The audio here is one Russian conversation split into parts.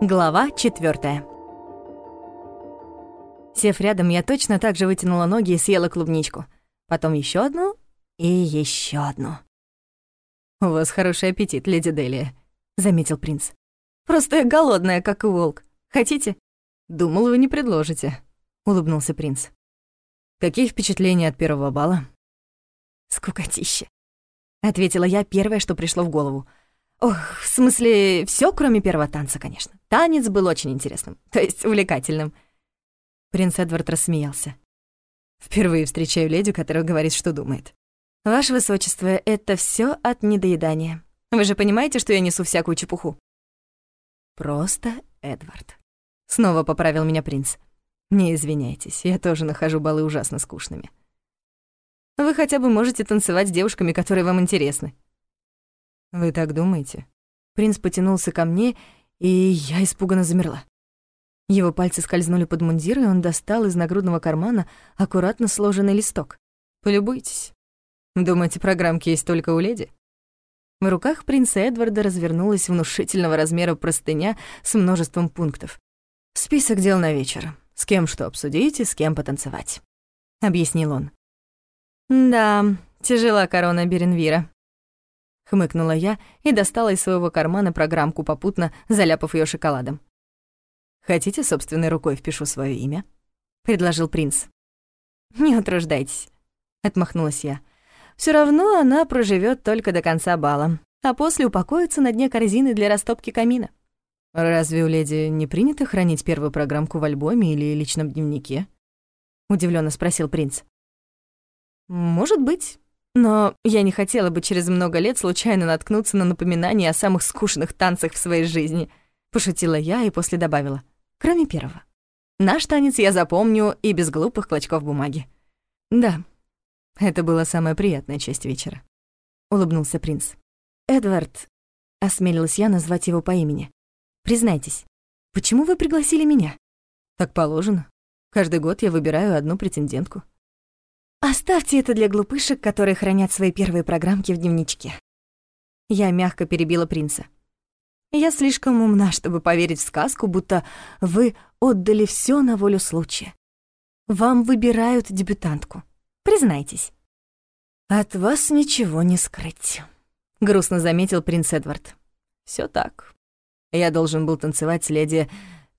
Глава четвертая. Сев рядом, я точно так же вытянула ноги и съела клубничку. Потом еще одну и еще одну. «У вас хороший аппетит, леди Делия», — заметил принц. «Просто я голодная, как и волк. Хотите?» «Думал, вы не предложите», — улыбнулся принц. «Какие впечатления от первого бала?» «Скукотища», — ответила я первое, что пришло в голову — Ох, в смысле, все, кроме первого танца, конечно. Танец был очень интересным, то есть увлекательным. Принц Эдвард рассмеялся. Впервые встречаю леди, которая говорит, что думает. Ваше высочество, это все от недоедания. Вы же понимаете, что я несу всякую чепуху? Просто Эдвард. Снова поправил меня принц. Не извиняйтесь, я тоже нахожу балы ужасно скучными. Вы хотя бы можете танцевать с девушками, которые вам интересны. «Вы так думаете?» Принц потянулся ко мне, и я испуганно замерла. Его пальцы скользнули под мундир, и он достал из нагрудного кармана аккуратно сложенный листок. «Полюбуйтесь. Думаете, программки есть только у леди?» В руках принца Эдварда развернулась внушительного размера простыня с множеством пунктов. «Список дел на вечер. С кем что обсудить и с кем потанцевать», — объяснил он. «Да, тяжела корона Беренвира», — хмыкнула я и достала из своего кармана программку, попутно заляпав ее шоколадом. «Хотите, собственной рукой впишу свое имя?» — предложил принц. «Не утруждайтесь», — отмахнулась я. Все равно она проживет только до конца бала, а после упокоится на дне корзины для растопки камина». «Разве у леди не принято хранить первую программку в альбоме или личном дневнике?» — удивленно спросил принц. «Может быть», но я не хотела бы через много лет случайно наткнуться на напоминание о самых скучных танцах в своей жизни. Пошутила я и после добавила. Кроме первого. Наш танец я запомню и без глупых клочков бумаги. Да, это была самая приятная часть вечера. Улыбнулся принц. Эдвард, осмелилась я назвать его по имени. Признайтесь, почему вы пригласили меня? Так положено. Каждый год я выбираю одну претендентку. Оставьте это для глупышек, которые хранят свои первые программки в дневничке. Я мягко перебила принца. Я слишком умна, чтобы поверить в сказку, будто вы отдали все на волю случая. Вам выбирают дебютантку. Признайтесь. От вас ничего не скрыть, грустно заметил принц Эдвард. Все так. Я должен был танцевать с леди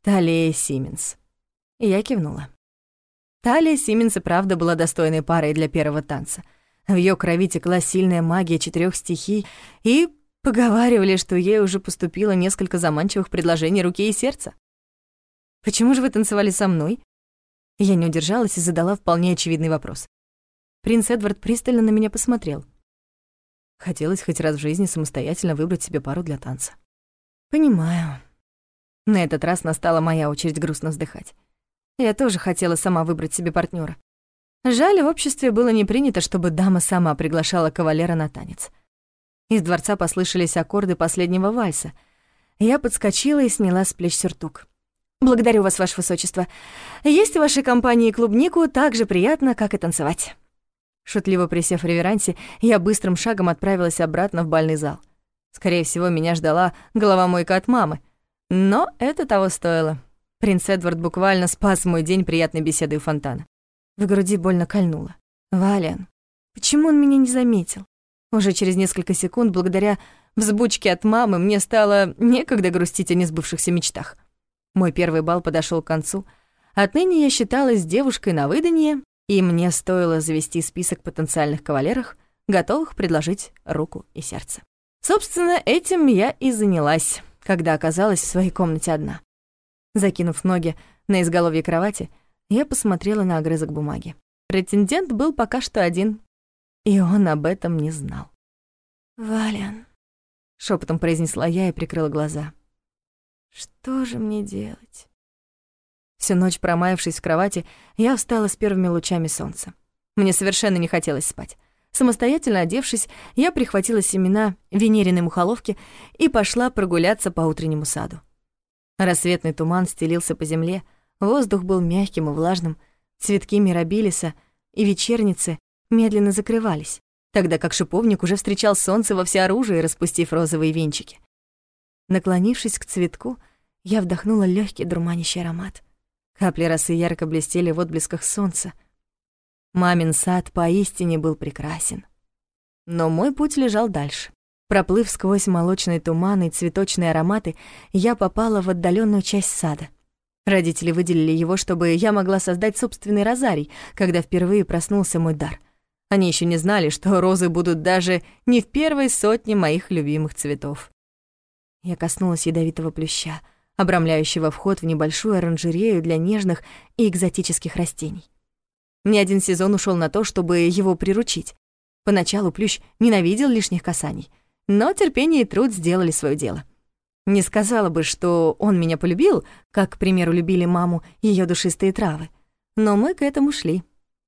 Талией Сименс. Я кивнула. Талия Сименс и правда была достойной парой для первого танца. В ее крови текла сильная магия четырех стихий, и поговаривали, что ей уже поступило несколько заманчивых предложений руки и сердца. «Почему же вы танцевали со мной?» Я не удержалась и задала вполне очевидный вопрос. Принц Эдвард пристально на меня посмотрел. Хотелось хоть раз в жизни самостоятельно выбрать себе пару для танца. «Понимаю». На этот раз настала моя очередь грустно вздыхать. Я тоже хотела сама выбрать себе партнера. Жаль, в обществе было не принято, чтобы дама сама приглашала кавалера на танец. Из дворца послышались аккорды последнего вальса. Я подскочила и сняла с плеч сюртук. «Благодарю вас, ваше высочество. Есть в вашей компании клубнику так же приятно, как и танцевать». Шутливо присев в реверансе, я быстрым шагом отправилась обратно в бальный зал. Скорее всего, меня ждала головомойка от мамы. Но это того стоило. Принц Эдвард буквально спас мой день приятной беседой у фонтана. В груди больно кольнуло. «Валиан, почему он меня не заметил?» Уже через несколько секунд, благодаря взбучке от мамы, мне стало некогда грустить о несбывшихся мечтах. Мой первый бал подошел к концу. Отныне я считалась девушкой на выданье, и мне стоило завести список потенциальных кавалеров, готовых предложить руку и сердце. Собственно, этим я и занялась, когда оказалась в своей комнате одна. Закинув ноги на изголовье кровати, я посмотрела на огрызок бумаги. Претендент был пока что один, и он об этом не знал. «Валиан», — шепотом произнесла я и прикрыла глаза. «Что же мне делать?» Всю ночь промаявшись в кровати, я встала с первыми лучами солнца. Мне совершенно не хотелось спать. Самостоятельно одевшись, я прихватила семена венериной мухоловки и пошла прогуляться по утреннему саду. Рассветный туман стелился по земле, воздух был мягким и влажным, цветки мирабилиса и вечерницы медленно закрывались, тогда как шиповник уже встречал солнце во всеоружии, распустив розовые венчики. Наклонившись к цветку, я вдохнула легкий дурманящий аромат. Капли росы ярко блестели в отблесках солнца. Мамин сад поистине был прекрасен. Но мой путь лежал дальше. Проплыв сквозь молочный туман и цветочные ароматы, я попала в отдаленную часть сада. Родители выделили его, чтобы я могла создать собственный розарий, когда впервые проснулся мой дар. Они еще не знали, что розы будут даже не в первой сотне моих любимых цветов. Я коснулась ядовитого плюща, обрамляющего вход в небольшую оранжерею для нежных и экзотических растений. Ни один сезон ушел на то, чтобы его приручить. Поначалу плющ ненавидел лишних касаний, но терпение и труд сделали свое дело — не сказала бы, что он меня полюбил, как, к примеру, любили маму ее душистые травы. Но мы к этому шли.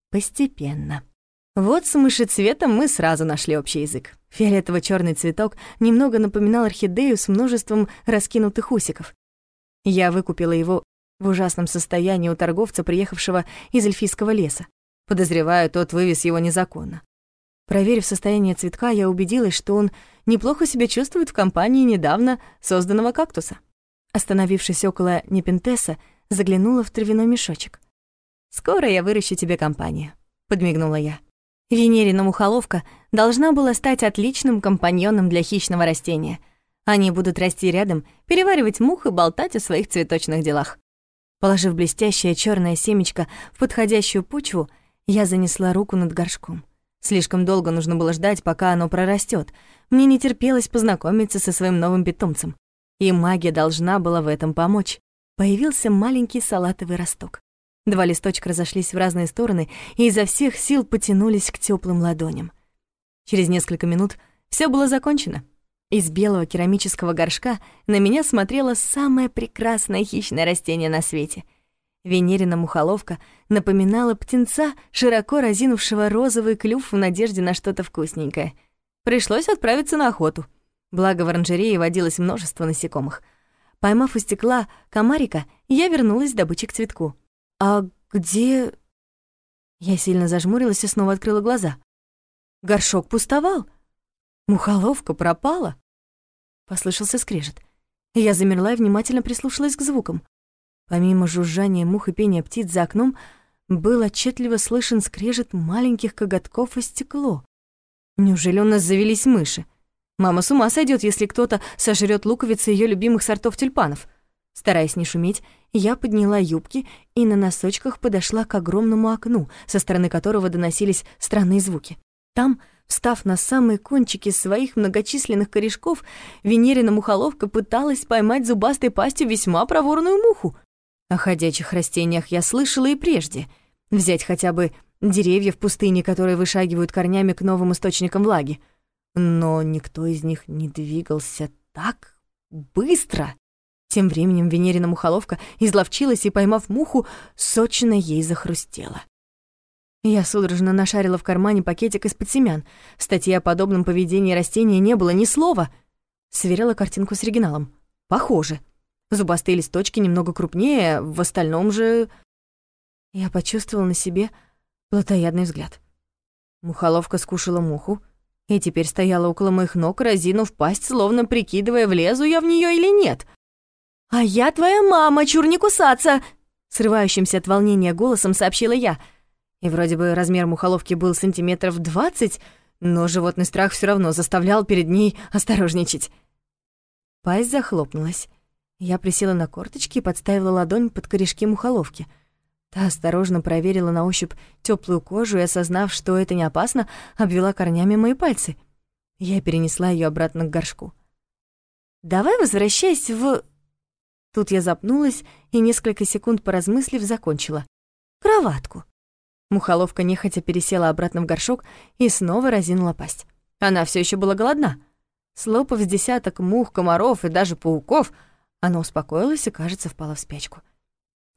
Постепенно. Вот с мышецветом мы сразу нашли общий язык. фиолетово черный цветок немного напоминал орхидею с множеством раскинутых усиков. Я выкупила его в ужасном состоянии у торговца, приехавшего из эльфийского леса. Подозреваю, тот вывез его незаконно. Проверив состояние цветка, я убедилась, что он неплохо себя чувствует в компании недавно созданного кактуса. Остановившись около Непентеса, заглянула в травяной мешочек. «Скоро я выращу тебе компанию», — подмигнула я. Венерина мухоловка должна была стать отличным компаньоном для хищного растения. Они будут расти рядом, переваривать мух и болтать о своих цветочных делах. Положив блестящее черное семечко в подходящую почву, я занесла руку над горшком. Слишком долго нужно было ждать, пока оно прорастет. Мне не терпелось познакомиться со своим новым питомцем. И магия должна была в этом помочь. Появился маленький салатовый росток. Два листочка разошлись в разные стороны и изо всех сил потянулись к теплым ладоням. Через несколько минут все было закончено. Из белого керамического горшка на меня смотрело самое прекрасное хищное растение на свете — Венерина мухоловка напоминала птенца, широко разинувшего розовый клюв в надежде на что-то вкусненькое. Пришлось отправиться на охоту. Благо в оранжерее водилось множество насекомых. Поймав у стекла комарика, я вернулась с добычи к цветку. «А где...» Я сильно зажмурилась и снова открыла глаза. Горшок пустовал. Мухоловка пропала. Послышался скрежет. Я замерла и внимательно прислушалась к звукам. Помимо жужжания мух и пения птиц за окном, был отчетливо слышен скрежет маленьких коготков и стекло. Неужели у нас завелись мыши? Мама с ума сойдет, если кто-то сожрет луковицы ее любимых сортов тюльпанов. Стараясь не шуметь, я подняла юбки и на носочках подошла к огромному окну, со стороны которого доносились странные звуки. Там, встав на самые кончики своих многочисленных корешков, Венерина мухоловка пыталась поймать зубастой пастью весьма проворную муху. О ходячих растениях я слышала и прежде. Взять хотя бы деревья в пустыне, которые вышагивают корнями к новым источникам влаги. Но никто из них не двигался так быстро. Тем временем Венерина мухоловка изловчилась и, поймав муху, сочно ей захрустела. Я судорожно нашарила в кармане пакетик из-под семян. В статье о подобном поведении растения не было ни слова. Сверила картинку с оригиналом. Похоже. Зубастые листочки немного крупнее, в остальном же... Я почувствовала на себе плотоядный взгляд. Мухоловка скушала муху и теперь стояла около моих ног, разинув пасть, словно прикидывая, влезу я в нее или нет. «А я твоя мама, чур не кусаться!» Срывающимся от волнения голосом сообщила я. И вроде бы размер мухоловки был сантиметров двадцать, но животный страх все равно заставлял перед ней осторожничать. Пасть захлопнулась. Я присела на корточки и подставила ладонь под корешки мухоловки. Та осторожно проверила на ощупь теплую кожу и, осознав, что это не опасно, обвела корнями мои пальцы. Я перенесла ее обратно к горшку. «Давай возвращайся в...» Тут я запнулась и, несколько секунд поразмыслив, закончила. «Кроватку». Мухоловка нехотя пересела обратно в горшок и снова разинула пасть. Она все еще была голодна. Слопав с десяток мух, комаров и даже пауков — она успокоилась и, кажется, впала в спячку.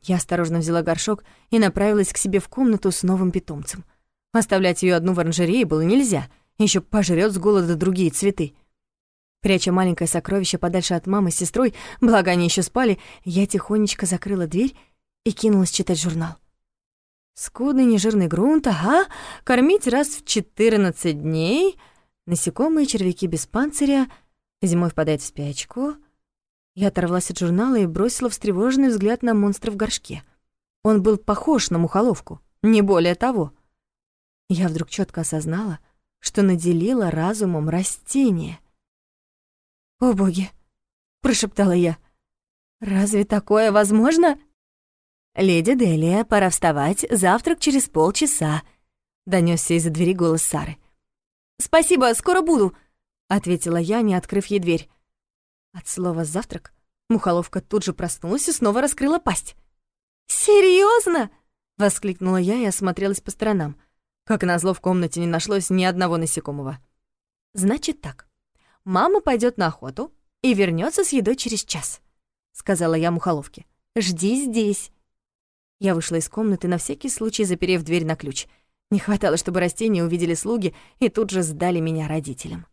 Я осторожно взяла горшок и направилась к себе в комнату с новым питомцем. Оставлять ее одну в оранжерее было нельзя, еще пожрет с голода другие цветы. Пряча маленькое сокровище подальше от мамы с сестрой, благо они еще спали, я тихонечко закрыла дверь и кинулась читать журнал. Скудный нежирный грунт, ага, кормить раз в 14 дней, насекомые, червяки без панциря, зимой впадает в спячку — Я оторвалась от журнала и бросила встревоженный взгляд на монстра в горшке. Он был похож на мухоловку, не более того. Я вдруг четко осознала, что наделила разумом растение. «О боги!» — прошептала я. «Разве такое возможно?» «Леди Делия, пора вставать, завтрак через полчаса», — донёсся из-за двери голос Сары. «Спасибо, скоро буду», — ответила я, не открыв ей дверь. От слова «завтрак» мухоловка тут же проснулась и снова раскрыла пасть. «Серьёзно?» — воскликнула я и осмотрелась по сторонам. Как назло, в комнате не нашлось ни одного насекомого. «Значит так, мама пойдет на охоту и вернется с едой через час», — сказала я мухоловке. «Жди здесь». Я вышла из комнаты на всякий случай, заперев дверь на ключ. Не хватало, чтобы растения увидели слуги и тут же сдали меня родителям.